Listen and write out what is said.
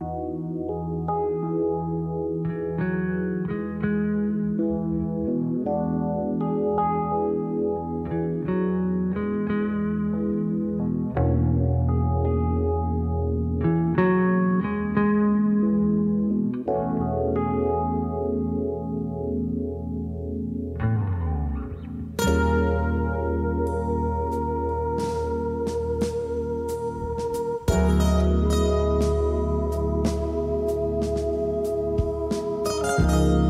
you you